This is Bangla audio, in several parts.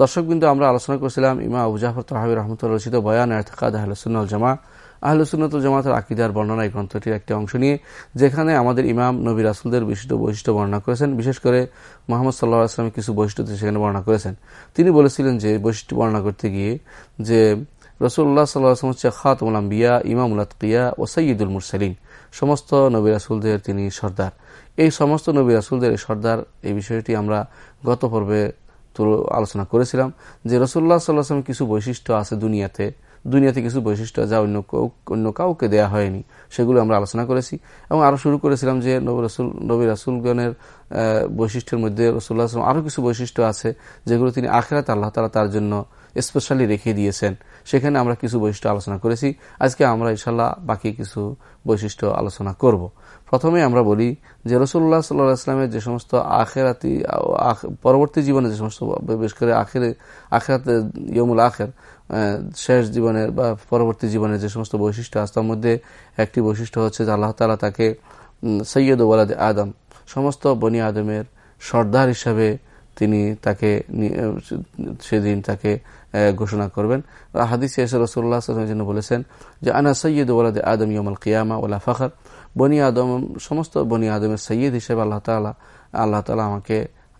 দর্শক বিন্দু আমরা আলোচনা করেছিলাম ইমা আবু জাফর তহাবি রহমতুল্লাহ রচিত বয়ান এরতেকাদ আহলসুল্নাল জামা আহলসুন্নতুল জামাতের আকিদার বর্ণনা এই গ্রন্থটির একটি অংশ নিয়ে, যেখানে আমাদের ইমাম নবী রাসুলদের বিশিষ্ট বৈশিষ্ট্য বর্ণনা করেছেন। বিশেষ করে মোহাম্মদ সাল্লাহ আসলামের কিছু বৈশিষ্ট্য সেখানে বর্ণনা করেছেন। তিনি বলেছিলেন যে বৈশিষ্ট্য বর্ণনা করতে গিয়ে যে রসুল্লাহ সাল্লাহ আসলাম হচ্ছে খাতমুল আম্বিয়া, ইমামুল আতকিয়া ও সৈয়দুল মুরসালিন, সমস্ত নবী রাসুলদের তিনি সর্দার। এই সমস্ত নবী রাসুলদের এই সর্দার, এই বিষয়টি আমরা গত পর্বে আলোচনা করেছিলাম যে রসুল্লাহ সাল্লাহাম কিছু বৈশিষ্ট্য আছে দুনিয়াতে। দুনিয়াতে কিছু বৈশিষ্ট্য যা অন্য অন্য কাউকে দেয়া হয়নি। সেগুলো আমরা আলোচনা করেছি। এবং আরও শুরু করেছিলাম যে নবী রসুল, নবী রাসুলগণের বৈশিষ্ট্যের মধ্যে রসুল্লাহ আসলাম আরও কিছু বৈশিষ্ট্য আছে যেগুলো তিনি আখেরাত আল্লাহ তালা তার জন্য স্পেশালি রেখে দিয়েছেন। সেখানে আমরা কিছু বৈশিষ্ট্য আলোচনা করেছি। আজকে আমরা ইনশাল্লাহ বাকি কিছু বৈশিষ্ট্য আলোচনা করব। প্রথমে আমরা বলি যে রসুল্লাহ সাল্লাহ আসলামের যে সমস্ত আখেরাতি পরবর্তী জীবনে যে সমস্ত, বিশেষ করে আখেরে, আখেরাতে ইয়মুল আখের শেষ জীবনের বা পরবর্তী জীবনের যে সমস্ত বৈশিষ্ট্য আছে, তার মধ্যে একটি বৈশিষ্ট্য হচ্ছে যে আল্লাহ তালা তাকে সৈয়দ ওয়ালাদ আদম, সমস্ত বনি আদমের সর্দার হিসাবে তিনি তাকে সেদিন তাকে ঘোষণা করবেন। হাদিস রসুল্লাহ জন্য বলেছেন যে, আনা সৈয়দ ওলাদ আদম ইয়মাল কিয়ামা ওলা ফখর। বনি আদম, সমস্ত বনি আদমের সৈয়দ হিসেবে আল্লাহ তালা আল্লাহ তালা আমাকে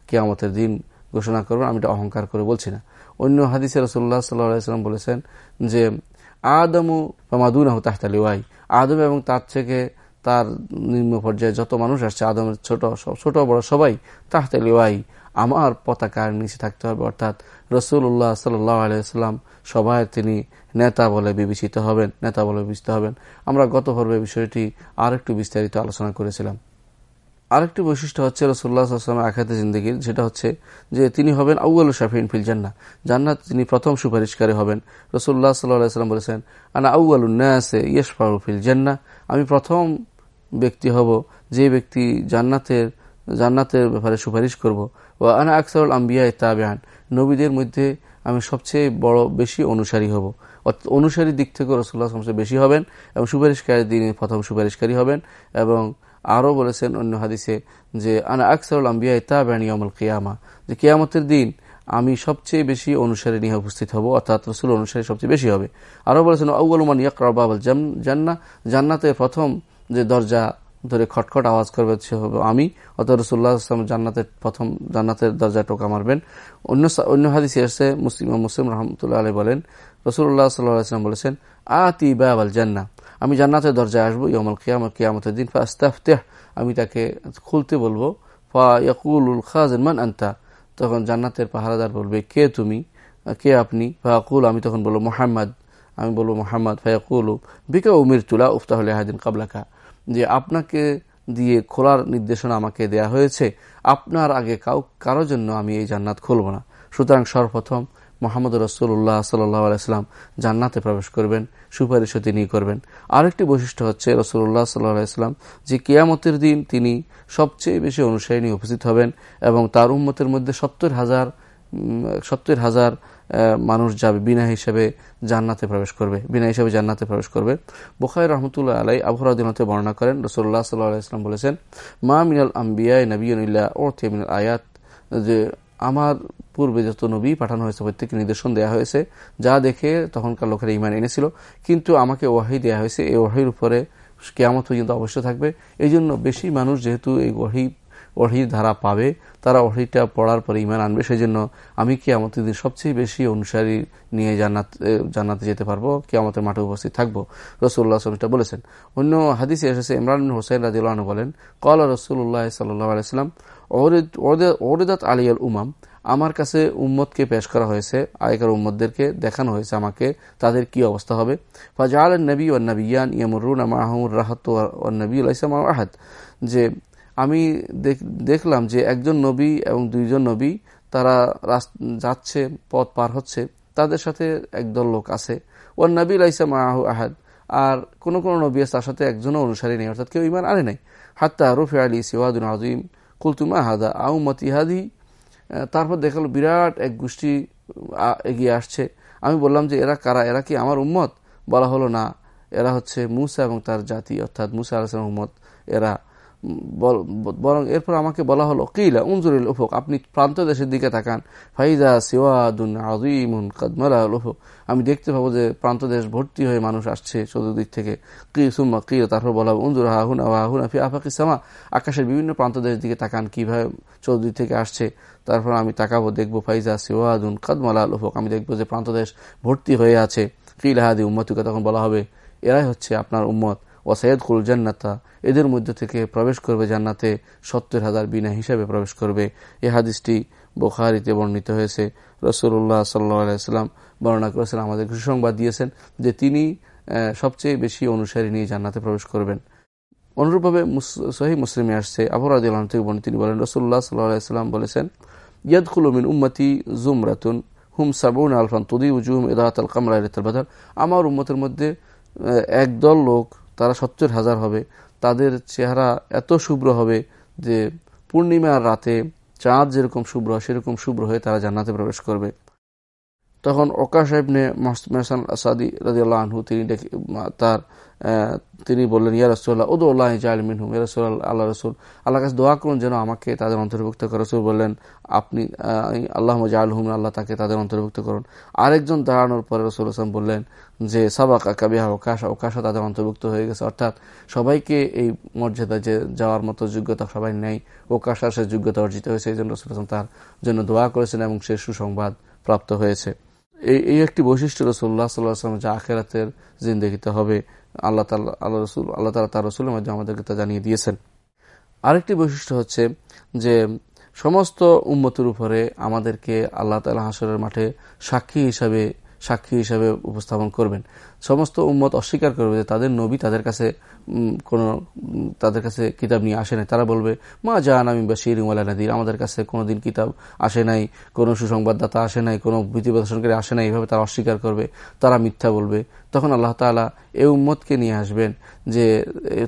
কেয়ামতের দিন ঘোষণা করবেন, আমি এটা অহংকার করে বলছি না। অন্য হাদিসে রসুল্লাহ সাল্লাম বলেছেন যে, আদমু মাদুনাহু তাহতালি ওয়াই আদম এবং তার থেকে তার নিম্ন পর্যায়ে যত মানুষ আসছে, আদমের ছোট ছোট বড় সবাই তাহতালি ওয়াই আমার পতাকার নিচে থাকতে হবে। অর্থাৎ রসুল্লাহ সাল্লাহ আলাইসাল্লাম সবাই তিনি নেতা বলে বিবেচিত হবেন, নেতা বলে বিবেচিত হবেন। আমরা গত পর্বে বিষয়টি আর একটু বিস্তারিত আলোচনা করেছিলাম। আরেকটি বৈশিষ্ট্য হচ্ছে রসুল্লাহ আসলামের আখাতে জিন্দগির যেটা হচ্ছে যে তিনি হবেন আউ্ল শাফিন ফিল জান্না জান্নাত তিনি প্রথম সুপারিশকারী হবেন। রসুল্লাহ সাল্লাম বলেছেন, আনা আউ্লুন্নাসে ইয়েশফাউ ফিল জান্না আমি প্রথম ব্যক্তি হব যে ব্যক্তি জান্নাতের জান্নাতের ব্যাপারে সুপারিশ করব। ও আনা আকসারুল আম্বিয়া তাবেহান নবীদের মধ্যে আমি সবচেয়ে বড়, বেশি অনুসারী হব। অর্থাৎ অনুসারী দিক থেকে রসুল্লাহ সবচেয়ে বেশি হবেন এবং সুপারিশকারী তিনি প্রথম সুপারিশকারী হবেন এবং আরও বলেছেন অন্য হাদিসে যে, আনা আকসারুল আম্বিয়া তাবেহান ইয়ামুল কিয়ামা। যে কিয়ামতের দিন আমি সবচেয়ে বেশি অনুসারী নিয়ে উপস্থিত হব, অর্থাৎ রসুল অনুসারী সবচেয়ে বেশি হবে। আরও বলেছেন আউ্লমান ইয়াকর বাবল জান্না জান্নাতের প্রথম যে দরজা ধরে খটখট আওয়াজ করবে সে হবে আমি অত রসুল্লাহ আসলাম জান্নাতের প্রথম, জান্নাতের দরজায় টোকা মারবেন। অন্য অন্য হাদিস এসে মুসলিম মুসলিম রহমতুল্লাহ আলী বলেন রসুল্লাহ সাল্লাম বলেছেন, আতি বাবাল জান্না আমি জান্নাতের দরজায় আসব ইয়মল কিয়াম, কিয়ামতের দিন, ফাস্তাফতেহ, আমি তাকে খুলতে বলব, ফা ইয়াকুল খাজেন, মান আন্তা? তখন জান্নাতের পাহারাদার বলবে, কে তুমি? কে আপনি? ফাকুল আমি তখন বলব, মোহাম্মদ। আমি বলব, মোহাম্মদ। ফায়াকুল বিকা উমির তুলা উফতাহলে হাদিন কাবলাকা। যে আপনাকে দিয়ে খোলার নির্দেশনা আমাকে দেয়া হয়েছে। আপনার আগে কাউ, কারও জন্য আমি এই জান্নাত খুলব না। সুতরাং সর্বপ্রথম মোহাম্মদ রসুল্লাহ সাল্লাহ আলাইসলাম জান্নাতে প্রবেশ করবেন, সুপারিশও তিনি করবেন। আরেকটি বৈশিষ্ট্য হচ্ছে রসুল্লাহ সাল্লাহ যে কিয়ামতের দিন তিনি সবচেয়ে বেশি অনুসারী উপস্থিত হবেন এবং তার উম্মতের মধ্যে সত্তর হাজার সত্তর হাজার মানুষ যাবে, বিনা হিসেবে জান্নাতে প্রবেশ করবে, বিনা হিসেবে জান্নাতে প্রবেশ করবে। বোখাই রহমতুল্লাহ আলাই আবহরাদিনতে বর্ণনা করেন রসুল্লাহ সাল্লাহ ইসলাম বলেছেন, মা মিনাল আম্বিয়া নবীলা ও মিনাল আয়াত। যে আমার পূর্বে যত নবী পাঠানো হয়েছে, প্রত্যেককে নির্দেশন দেওয়া হয়েছে, যা দেখে তখনকার লোকেরা ইমান এনেছিল, কিন্তু আমাকে ওয়াহি দেওয়া হয়েছে, এই ওয়াহির উপরে কেয়ামত পর্যন্ত অবশ্য থাকবে। এই জন্য বেশি মানুষ যেহেতু এই ওয়াহি ওহির ধারা পাবে, তারা ওহিটা পড়ার পরে ইমান আনবে। সেই জন্য আমি কি আমাদের দিন সবচেয়ে বেশি অনুসারী নিয়ে জান্নাত জান্নাতে যেতে পারব কি আমাদের মাঠে উপস্থিত থাকব। রসুল্লাহ এটা বলেছেন। অন্য হাদিসে এসেছে, ইমরান হোসেন রাজিউল্লাহ বলেন কল রসুল্লাহ সাল্লাহ আলাইসাল্লাম ওরেদাত আলিয়াল উমাম, আমার কাছে উম্মতকে পেশ করা হয়েছে, আগেকার উম্মদদেরকে দেখানো হয়েছে আমাকে, তাদের কি অবস্থা হবে? ফাজাল নবী ও নবিয়ান ইয়ামুরুন মাহমুর রাহাত ও নবী আলাইসাম আহাদ, যে আমি দেখলাম যে একজন নবী এবং দুইজন নবী তারা যাচ্ছে, পথ পার হচ্ছে, তাদের সাথে একদল লোক আছে। ও নবী আলাইসাম আহু আহাদ, আর কোন কোন নবী তার সাথে একজনও অনুসারী নেই, অর্থাৎ কেউ ইমান আনে নাই। হাত্তা রুফে আলী সিওয়াদুন আজিম কুলতুমা হাদা আউমতি হাদি তারপর দেখাল বিরাট এক গোষ্ঠী এগিয়ে আসছে। আমি বললাম যে এরা কারা? এরা কি আমার উম্মত? বলা হলো না। এরা হচ্ছে মুসা এবং তার জাতি, অর্থাৎ মুসা আলাহ উম্মত। এরা বরং এরপর আমাকে বলা হলো, কিলা উনজুরিল উফক, আপনি প্রান্ত দেশের দিকে তাকান। ফাইদা সিওয়াদুন আজিমুন কাদমালা উফক। আমি দেখতে পাবো যে প্রান্ত দেশ ভর্তি হয়ে মানুষ আসছে চতুর্দিক থেকে। কি, সুম্মা, কি তারপর বলা উনজুর হাহুন হাহুন আফি আফাকি সামা। আকাশের বিভিন্ন প্রান্ত দেশের দিকে তাকান, কীভাবে চতুর্দিক থেকে আসছে। তারপর আমি তাকাবো, দেখব, ফাইজা সিওয়াদুন কাদমালা উফক। আমি দেখব যে প্রান্ত দেশ ভর্তি হয়ে আছে। কিলাহাদি উম্মতুকে, তখন বলা হবে, এরাই হচ্ছে আপনার উম্মত। ওয়াসাইদ কুল জান্নাতা, এদের মধ্যে থেকে প্রবেশ করবে জান্নাতে সত্তর হাজার বিনা হিসাবে প্রবেশ করবে। এ হাদিসটি বোখারিতে বর্ণিত হয়েছে। রসুল্লাহ সাল্লাম বর্ণনা করেছেন, আমাদের সুসংবাদ দিয়েছেন যে তিনি সবচেয়ে বেশি অনুসারী নিয়ে জান্নাতে প্রবেশ করবেন। অনুরূপভাবে সহি মুসলিমে আসছে আবরাদ থেকে বর্ণিত, তিনি বলেন রসুল্লাহ সাল্লাম বলেছেন ইয়াদ ইয়াদুলমিন উম্মতি জুমরাতুন, হুম সাবুন আলফান তুদি উজুম এদাত আল কামরা আমার উম্মতের মধ্যে একদল লোক তারা সত্তর হাজার হবে। তাদের চেহারা এত শুভ্র হবে যে পূর্ণিমার রাতে চাঁদ যেরকম শুভ্র, সেরকম শুভ্র হয়ে তারা জান্নাতে প্রবেশ করবে। তখন ওকা সাহেবনে মেহসান আসাদি রাজিউল্লাহ আনহু তিনি তার তিনি বললেন, ইয়া রসুল্লাহ উদু আল্লাহ জাল মিনহুম, ইয়া রসুল আল্লাহ রসুল আল্লাহ কাছে দোয়া করুন যেন আমাকে তাদের অন্তর্ভুক্ত করে। রসুল বললেন, আপনি আল্লাহ জাল হুম আল্লাহ, তাকে তাদের অন্তর্ভুক্ত করুন। আরেকজন দাঁড়ানোর পরে রসুল হাসান বললেন যে, সাবাক কাবিহা ওকাশা ওকাশা তাদের অন্তর্ভুক্ত হয়ে গেছে। অর্থাৎ সবাইকে এই মর্যাদা যে, যাওয়ার মতো যোগ্যতা সবাই নেই, ওকাশা সে যোগ্যতা অর্জিত হয়েছে, এই জন্য রসুল হাসান তার জন্য দোয়া করেছেন এবং সে সুসংবাদ প্রাপ্ত হয়েছে। এই এই একটি বৈশিষ্ট্য রসুল্লাহ সাল্লাহ যা আখেরাতের জিন্দগিতে হবে, আল্লাহ তাল্লাহ আল্লাহ রসুল, আল্লাহ তালা তার রসুলের মাধ্যমে আমাদেরকে তা জানিয়ে দিয়েছেন। আরেকটি বৈশিষ্ট্য হচ্ছে যে, সমস্ত উন্মতির উপরে আমাদেরকে আল্লাহ তালা হাসরের মাঠে সাক্ষী হিসাবে সাক্ষী হিসাবে উপস্থাপন করবেন। সমস্ত উম্মত অস্বীকার করবে যে তাদের নবী তাদের কাছে কোনো তাদের কাছে কিতাব নিয়ে আসে নাই। তারা বলবে, মা জান আমি বা শির ইমালা নাদির, আমাদের কাছে কোনোদিন কিতাব আসে নাই, কোনো সুসংবাদদাতা আসে নাই, কোনো ভীতি প্রদর্শনকারী আসে নাই, এভাবে তারা অস্বীকার করবে, তারা মিথ্যা বলবে। তখন আল্লাহ তালা এই উম্মতকে নিয়ে আসবেন যে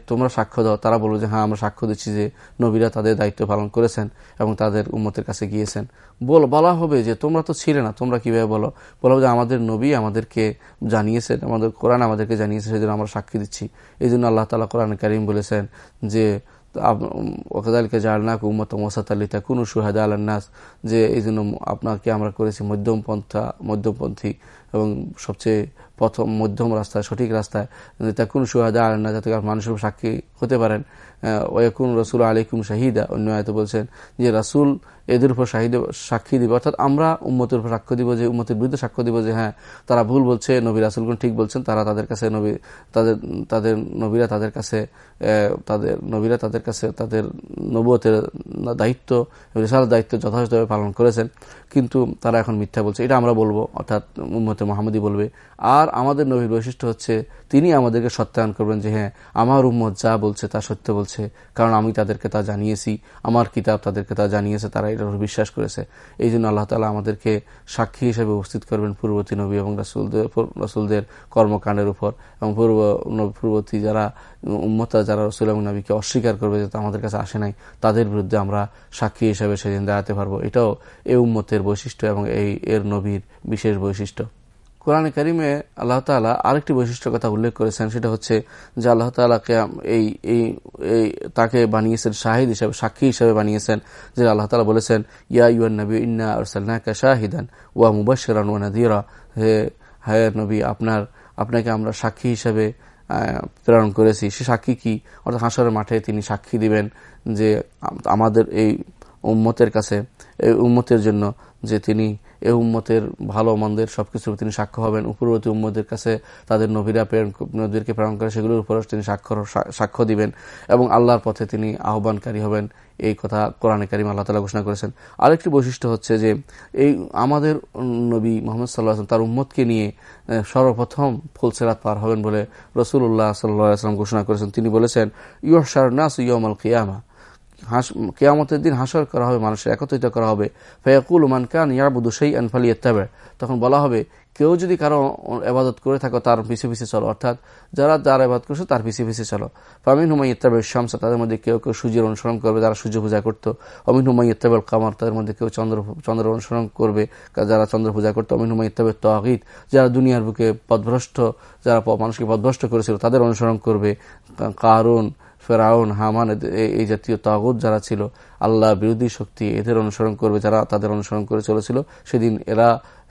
তোমরা সাক্ষ্য দাও। তারা বলবে যে হ্যাঁ আমরা সাক্ষ্য দিচ্ছি যে নবীরা তাদের দায়িত্ব পালন করেছেন এবং তাদের উম্মতের কাছে গিয়েছেন। বল, বলা হবে যে, তোমরা তো ছিলে না, তোমরা কীভাবে বলো? বলা হবে যে, আমাদের নবী আমাদেরকে জানিয়েছেন আমাদের কোরআন আমাদেরকে জানিয়েছে সেই জন্য আমরা সাক্ষী দিচ্ছি। এই জন্য আল্লাহ তালা কোরআন করিম বলেছেন যে ওকাদালকে জালনাক উম্মত আলিতা কোনো সুহাদা আলান্নাস যে এই জন্য আপনাকে আমরা করেছি মধ্যমপন্থা, মধ্যমপন্থী এবং সবচেয়ে প্রথম, মধ্যম রাস্তায়, সঠিক রাস্তায় তা কোন সুহাদা আলেন না যাতে মানুষের সাক্ষী হতে পারেন। ওয়াকুন রসুল আলিকুম শাহিদা, অন্য আয়ত বলছেন যে রাসুল এদের উপর শাহিদ, সাক্ষী দিব। অর্থাৎ আমরা উম্মতের উপর সাক্ষ্য দিব যে, উম্মতের বিরুদ্ধে সাক্ষ্য দিব যে হ্যাঁ তারা ভুল বলছে, নবী রাসুলগুন ঠিক বলছেন, তারা তাদের কাছে নবী, তাদের তাদের নবীরা তাদের কাছে তাদের নবীরা তাদের কাছে তাদের নবতের দায়িত্ব রেসার দায়িত্ব যথাযথভাবে পালন করেছেন। কিন্তু তারা এখন মিথ্যা বলছে। এটা আমরা বলব, অর্থাৎ উম্মতে মোহাম্মদী বলবে। আর আমাদের নবীর বৈশিষ্ট্য হচ্ছে তিনি আমাদেরকে সত্যায়ন করবেন যে হ্যাঁ আমার উম্মত যা বলছে তা সত্য বলছে, কারণ আমি তাদেরকে তা জানিয়েছি, আমার কিতাব তাদেরকে তা জানিয়েছে, তারা এটার উপর বিশ্বাস করেছে। এই জন্য আল্লাহ তালা আমাদেরকে সাক্ষী হিসেবে উপস্থিত করবেন পূর্ববর্তী নবী এবং রাসুলদের রাসুলদের কর্মকাণ্ডের উপর এবং পূর্ব পূর্ববর্তী যারা উম্মতা, যারা রসুল এবং নবীকে অস্বীকার করবে যে আমাদের কাছে আসে নাই, তাদের বিরুদ্ধে আমরা সাক্ষী হিসেবে সেদিন দাঁড়াতে পারব। এটাও এই উম্মতের বৈশিষ্ট্য এবং এই এর নবীর বিশেষ বৈশিষ্ট্য। কোরআনে কারিমে আল্লাহ তালা আরেকটি বৈশিষ্ট্য কথা উল্লেখ করেছেন, সেটা হচ্ছে যে আল্লাহ তালাকে এই এই তাকে বানিয়েছেন, শাহিদ হিসাবে, সাক্ষী হিসাবে বানিয়েছেন, যে আল্লাহ তালা বলেছেন, ইয়া ইউন নবী, ইন্না আরসাল্লাকা শাহিদান ওয়া মুবাশরান ওয়া নাদিরা হে হায়ার নবী, আপনার, আপনাকে আমরা সাক্ষী হিসাবে প্রেরণ করেছি। সে সাক্ষী কি? অর্থাৎ হাসরের মাঠে তিনি সাক্ষী দিবেন যে আমাদের এই উম্মতের কাছে, এই উম্মতের জন্য যে তিনি এ উম্মতের ভালো মন্দের সবকিছুর তিনি সাক্ষ্য হবেন। উপরবর্তী উম্মদের কাছে তাদের নবীরা প্রেরণ নদীরকে প্রেরণ করে সেগুলোর উপর তিনি স্বাক্ষর সাক্ষ্য দিবেন এবং আল্লাহর পথে তিনি আহ্বানকারী হবেন। এই কথা কোরআনে কারিম আল্লাহ তালা ঘোষণা করেছেন। আরেকটি বৈশিষ্ট্য হচ্ছে যে, এই আমাদের নবী মোহাম্মদ সাল্লাহ তার উম্মতকে নিয়ে সর্বপ্রথম ফুলসেরাত পার হবেন বলে রসুল্লাহ সাল্লাহ আসলাম ঘোষণা করেছেন। তিনি বলেছেন ইয়সার নাস ইয়মাল কিয়ামা। কেয়ামতের দিন হাসর করা হবে, মানুষের একত্রিত করা হবে। ফয়াকুল, মান কান ইয়াবুদু সেই আনফালি ইত্তাবে তখন বলা হবে, কেউ যদি কারও এবাদত করে থাকো, তার পিছে পিছে চলো। অর্থাৎ, যারা যার এবাদ করছে, তার পিছিয়ে পিছিয়ে চলো। ফামিন হুমাই ইত্তাবের শামসা, তাদের মধ্যে কেউ কেউ সূর্যের অনুসরণ করবে যারা সূর্য পূজা করতো। অমিন হুমাই ইত্তাবের কামার, তাদের মধ্যে কেউ চন্দ্র চন্দ্র অনুসরণ করবে যারা চন্দ্র পূজা করতো। অমিন হুমাই ইত্তাবের তহিদ যারা দুনিয়ার বুকে পদভ্রষ্ট, যারা মানুষকে পদভ্রষ্ট করেছিল, তাদের অনুসরণ করবে। কারণ ফেরাউন, হামান এই জাতীয় তাগুদ যারা ছিল, আল্লাহ বিরোধী শক্তি এদের অনুসরণ করবে, যারা তাদের অনুসরণ করে চলেছিল, সেদিন এরা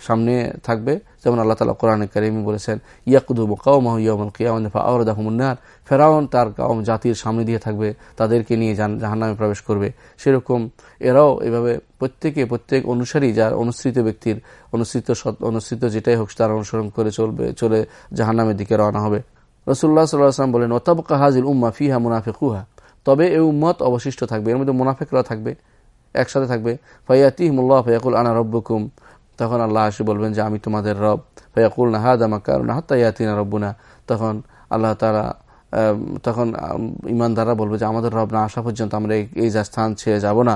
সামনে থাকবে। যেমন আল্লাহ তালা কোরআন কারিমি বলেছেন ইয়াকুদু কাউমাহ ইয়ামুল কিয়ামফা আওরদাহমুন্নার ফেরাউন তার কাউম জাতির সামনে দিয়ে থাকবে, তাদেরকে নিয়ে জাহান নামে প্রবেশ করবে। সেরকম এরাও এভাবে প্রত্যেকে, প্রত্যেক অনুসারী যার অনুসৃত ব্যক্তির, অনুসৃত অনুসৃত যেটাই হোক তার অনুসরণ করে চলবে, চলে জাহান্নামের দিকে রওনা হবে। রসুল্লাহ সাল্লাহাম বলেন, ওতাবকা হাজিল উম্মা ফিহা মুনাফেকুহা। তবে এই উম্মত অবশিষ্ট থাকবে, এর মধ্যে মুনাফেকরা থাকবে, একসাথে থাকবে। ফাইয়াতিহমুল্লাহ ফয়াকুল আনা রব্বকুম। তখন আল্লাহ আসি বলবেন যে, আমি তোমাদের রব। ফয়াকুল না হাদ আমা কারণ হাত্তা ইয়াতিনা রব্বুনা। তখন আল্লাহ তারা তখন ইমানদাররা বলবে যে, আমাদের রব না আসা পর্যন্ত আমরা এই যা স্থান ছেড়ে যাব না।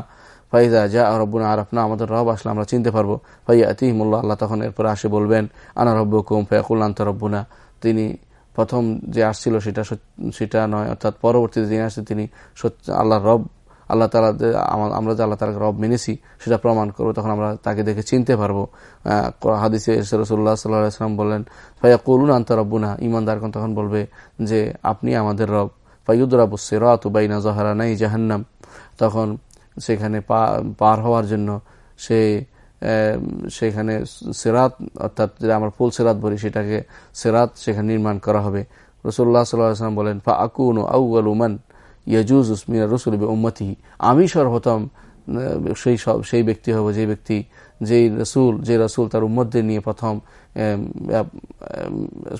ফাইজা যা রব্বুনা আরফ না আমাদের রব আসলে আমরা চিনতে পারব। ফাইয়া আতিহিমুল্লাহ আল্লাহ তখন এরপরে আসে বলবেন, আনা রব্বকুম, ফয়াকুল আন্ত রব্বুনা। তিনি প্রথম যে আসছিল সেটা সেটা নয়, অর্থাৎ পরবর্তীতে যিনি আসছে তিনি আল্লাহর রব, আল্লাহ তালা আমরা যে আল্লাহ তালাকে রব মেনেছি, সেটা প্রমাণ করব, তখন আমরা তাকে দেখে চিনতে পারব। হাদিসে রসুল্লাহ সাল্লাম বললেন ফাইয়া করুন আন্ত রব্বুনা? ইমানদারগণ তখন বলবে যে, আপনি আমাদের রব। ফাইউদ্রাবু সেরাত জহারা নাই জাহান্নাম। তখন সেখানে পার হওয়ার জন্য সে সেখানে সেরাত, অর্থাৎ যেটা আমরা ফুল সেরাত বলি, সেটাকে সেরাত সেখানে নির্মাণ করা হবে। রসুল্লাহ সাল্লাম বলেন ফা আকুন আউআল উমান ইয়াজুজ উসমিনা রসুল উম্মতি আমি সর্বপ্রথম সেই সব, সেই ব্যক্তি হব যে ব্যক্তি, যেই রসুল যে রসুল তার উম্মদদের নিয়ে প্রথম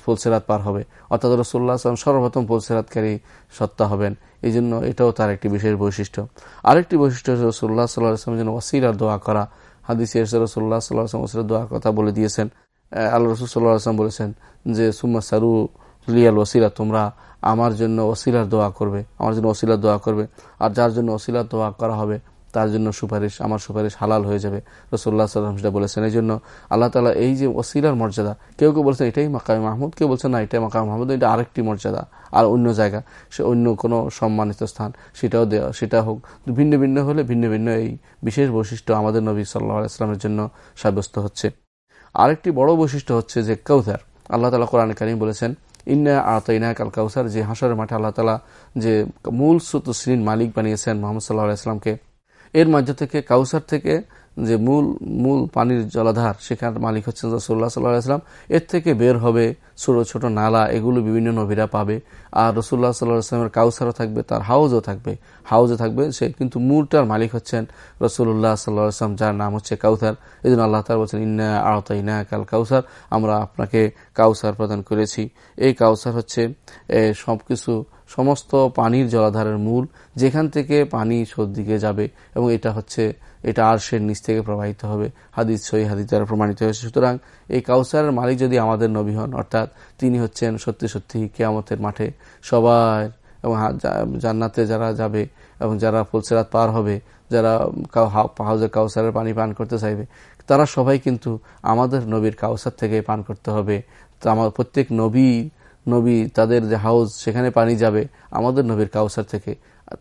ফুলসেরাত পার হবে। অর্থাৎ রসুল্লাহ আসলাম সর্বপ্রথম ফুলসেরাতকারী সত্তা হবেন। এই জন্য এটাও তার একটি বিশেষ বৈশিষ্ট্য। আরেকটি বৈশিষ্ট্য হচ্ছে রসুল্লাহ সাল্লাহ আসলামের জন্য ওয়াসিরার দোয়া করা। হাদিস রসুল্লাহ সাল্লাহ আসলাম দোয়ার কথা বলে দিয়েছেন। আল্লাহ রসুল সাল্লাহ আসলাম বলেছেন যে, সুম্মা সারু লিয়াল ওসিলা তোমরা আমার জন্য ওসিলার দোয়া করবে, আমার জন্য ওসিলার দোয়া করবে, আর যার জন্য ওসিলার দোয়া করা হবে তার জন্য সুপারিশ, আমার সুপারিশ হালাল হয়ে যাবে। রসুল্লাহ সাল্লাম সেটা বলেছেন। এই জন্য আল্লাহ তালা এই যে ওসিলার মর্যাদা, কেউ কেউ বলছেন এটাই মাকাম মাহমুদ, কেউ বলছেন না এটাই মাকাম মাহমুদ, এটা আরেকটি মর্যাদা, আর অন্য জায়গা, সে অন্য কোনো সম্মানিত স্থান, সেটাও দেওয়া সেটা হোক। ভিন্ন ভিন্ন হলে ভিন্ন ভিন্ন এই বিশেষ বৈশিষ্ট্য আমাদের নবী সাল্লাহ ইসলামের জন্য সাব্যস্ত হচ্ছে। আরেকটি বড় বৈশিষ্ট্য হচ্ছে যে কৌথার আল্লাহ তালা কোরআন কারিম বলেছেন, ইন্না আতইনা কাল কাউসার যে হাসরের মাঠে আল্লাহ তালা যে মূল সুত শ্রীর মালিক বানিয়েছেন মোহাম্মদ সাল্লাহ ইসলামকে এর মাঝে থেকে কাউসার থেকে যে মূল মূল পানির জলাধার সেখানে মালিক হচ্ছেন রসুল্লাহ সাল্লাহ আসলাম এর থেকে বের হবে ছোট ছোট নালা, এগুলো বিভিন্ন নবীরা পাবে। আর রসুল্লাহ সাল্লাহ আসলামের কাউসারও থাকবে, তার হাউজও থাকবে। হাউজে থাকবে, সে কিন্তু মূলটার মালিক হচ্ছেন রসুল্লাহ সাল্লাহ আসলাম যার নাম হচ্ছে কাউসার। এই জন্য আল্লাহ তার বলছেন, ইন্না আওতা ইনা কাল কাউসার আমরা আপনাকে কাউসার প্রদান করেছি। এই কাউসার হচ্ছে সব কিছু সমস্ত পানির জলাধারের মূল, যেখান থেকে পানি দিকে যাবে, এবং এটা হচ্ছে, এটা আরশের নিচ থেকে প্রবাহিত হবে। হাদিস সই হাদিস দ্বারা প্রমাণিত হয়েছে। সুতরাং এই কাউসারের মালিক যদি আমাদের নবী হন, অর্থাৎ তিনি হচ্ছেন সত্যি সত্যি কেয়ামতের মাঠে সবাই এবং জান্নাতে যারা যাবে এবং যারা ফুলসেরাত পার হবে, যারা হাউজের কাউসারের পানি পান করতে চাইবে, তারা সবাই কিন্তু আমাদের নবীর কাউসার থেকে পান করতে হবে। তো আমার প্রত্যেক নবী নবী তাদের যে হাউস সেখানে পানি যাবে আমাদের নবীর কাউসার থেকে।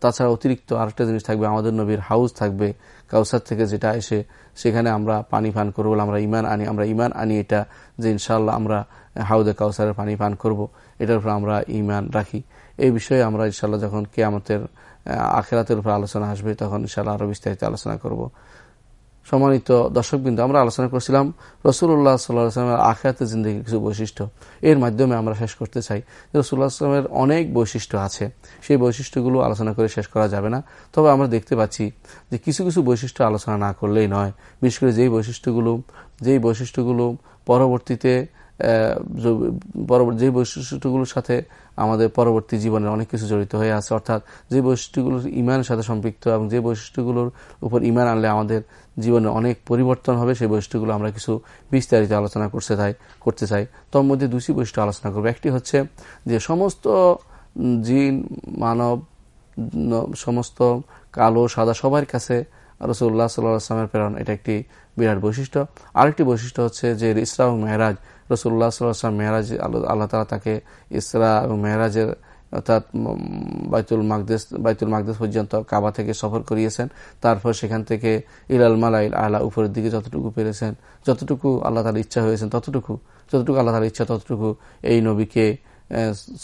তাছাড়া অতিরিক্ত আরেকটা জিনিস থাকবে, আমাদের নবীর হাউস থাকবে কাউসার থেকে যেটা এসে সেখানে আমরা পানি পান করব আমরা ইমান আনি। আমরা ইমান আনি এটা যে ইনশাল্লাহ আমরা হাউদে কাউসারের পানি পান করব, এটার উপর আমরা ইমান রাখি। এই বিষয়ে আমরা ইনশাল্লাহ যখন কে কেয়ামতের আখেরাতের উপর আলোচনা আসবে, তখন ইনশাল্লাহ আরও বিস্তারিত আলোচনা করব। সম্মানিত দর্শকবৃন্দ, আমরা আলোচনা করছিলাম রসুল্লাহ সাল্লাহামের আখেরাতের জিন্দগি কিছু বৈশিষ্ট্য। এর মাধ্যমে আমরা শেষ করতে চাই। রসুল্লাহ আসলামের অনেক বৈশিষ্ট্য আছে। সেই বৈশিষ্ট্যগুলো আলোচনা করে শেষ করা যাবে না। তবে আমরা দেখতে পাচ্ছি যে কিছু কিছু বৈশিষ্ট্য আলোচনা না করলেই নয়। বিশেষ করে যেই বৈশিষ্ট্যগুলো যেই বৈশিষ্ট্যগুলো পরবর্তীতে যে বৈশিষ্ট্যগুলোর সাথে আমাদের পরবর্তী জীবনের অনেক কিছু জড়িত হয়ে আছে, অর্থাৎ যে বৈশিষ্ট্যগুলোর ইমানের সাথে সম্পৃক্ত এবং যে বৈশিষ্ট্যগুলোর উপর ইমান আনলে আমাদের জীবনে অনেক পরিবর্তন হবে, সেই বৈশিষ্ট্যগুলো আমরা কিছু বিস্তারিত আলোচনা করতে চাই করতে চাই। তোর মধ্যে দুটি বৈশিষ্ট্য আলোচনা করব। একটি হচ্ছে যে সমস্ত জিন, মানব সমস্ত কালো, সাদা সবার কাছে রসুল্লাহ সাল্লামের প্রেরণ, এটা একটি বিরাট বৈশিষ্ট্য। আরেকটি বৈশিষ্ট্য হচ্ছে যে ইসরা এবং মেহরাজ রসুল্লাহ সাল্লাম মেহরাজ, আল্লাহ তালা তাকে ইসরা এবং মেহরাজের অর্থাৎ বাইতুল মাকদেশ বাইতুল মাকদেশ পর্যন্ত কাবা থেকে সফর করিয়েছেন। তারপর সেখান থেকে ইলাল মালাইল আলা, উপরের দিকে যতটুকু পেরেছেন, যতটুকু আল্লাহ তার ইচ্ছা হয়েছেন, ততটুকু, যতটুকু আল্লাহ তার ইচ্ছা, ততটুকু এই নবীকে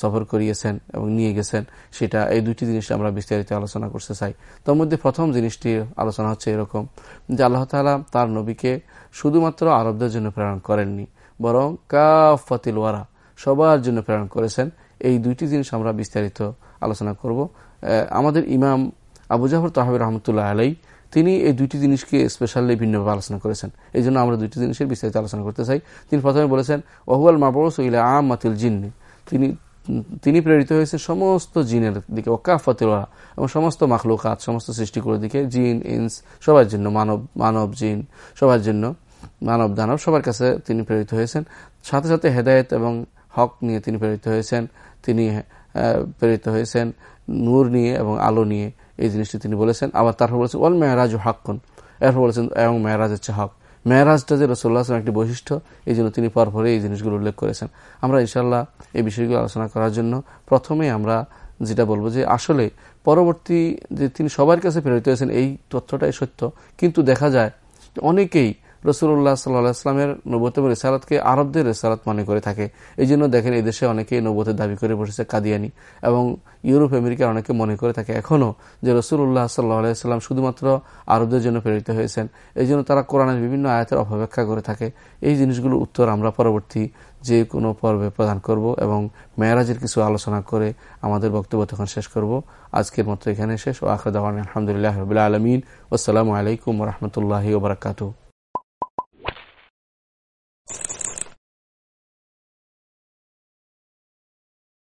সফর করিয়েছেন এবং নিয়ে গেছেন, সেটা এই দুটি জিনিস আমরা বিস্তারিত আলোচনা করতে চাই। তার মধ্যে প্রথম জিনিসটি আলোচনা হচ্ছে এরকম যে আল্লাহ তালা তার নবীকে শুধুমাত্র আরবদের জন্য প্রেরণ করেননি, বরং কাফাতিল ওয়ারা, সবার জন্য প্রেরণ করেছেন। এই দুইটি জিনিস আমরা বিস্তারিত আলোচনা করব। আমাদের ইমাম আবু জাফর তাহাবির রহমতুল্লাহ আলাই তিনি এই দুইটি জিনিসকে স্পেশালি ভিন্নভাবে আলোচনা করেছেন। এই জন্য আমরা দুইটি জিনিসের বিস্তারিত আলোচনা করতে চাই। তিনি প্রথমে বলেছেন, ওহুয়াল মাবরস ইলা আম মাতিল জিন্নি তিনি তিনি প্রেরিত হয়েছে সমস্ত জিনের দিকে ওকাফতেরা এবং সমস্ত মাখলুকাত, সমস্ত সৃষ্টিগুলোর দিকে, জিন, ইনস, সবার জন্য, মানব মানব জিন, সবার জন্য, মানব দানব, সবার কাছে তিনি প্রেরিত হয়েছেন। সাথে সাথে হেদায়ত এবং হক নিয়ে তিনি প্রেরিত হয়েছেন। তিনি প্রেরিত হয়েছেন নূর নিয়ে এবং আলো নিয়ে। এই জিনিসটি তিনি বলেছেন। আবার তারপর বলেছেন, ওয়াল মেয়ারাজ হাক্কুন। এরপর বলেছেন, এবং মেয়ারাজ হচ্ছে হক। মেয়ারাজটা যে রসোল্লাহ একটি বৈশিষ্ট্য, এই জন্য তিনি পরপরে এই জিনিসগুলো উল্লেখ করেছেন। আমরা ইনশাল্লাহ এই বিষয়গুলো আলোচনা করার জন্য প্রথমে আমরা যেটা বলব যে আসলে পরবর্তী যে তিনি সবার কাছে প্রেরিত হয়েছেন, এই তথ্যটাই সত্য। কিন্তু দেখা যায় অনেকেই রসুল্লাহ সাল্লাহামের নবত এবং রেসারাতকে আরবদের রেসারাত মনে করে থাকে। এই জন্য দেখেন এই দেশে অনেকেই নবতের দাবি করে বসেছে কাদিয়ানি এবং ইউরোপ, আমেরিকার অনেকে মনে করে থাকে এখনও যে রসুল্লাহ সাল্লাহ আলাইসাল্লাম শুধুমাত্র আরবদের জন্য প্রেরিত হয়েছেন। এই জন্য তারা কোরআনের বিভিন্ন আয়াতের অপব্যাখ্যা করে থাকে। এই জিনিসগুলোর উত্তর আমরা পরবর্তী যে কোনো পর্বে প্রদান করব এবং মেয়ারাজের কিছু আলোচনা করে আমাদের বক্তব্য তখন শেষ করব। আজকের মতো এখানে শেষ। ও আখরদাওয়ান আলহামদুলিল্লাহ রবিল আলমিন। আসসালামু আলাইকুম রহমতুল্লাহি ওবরাকাতু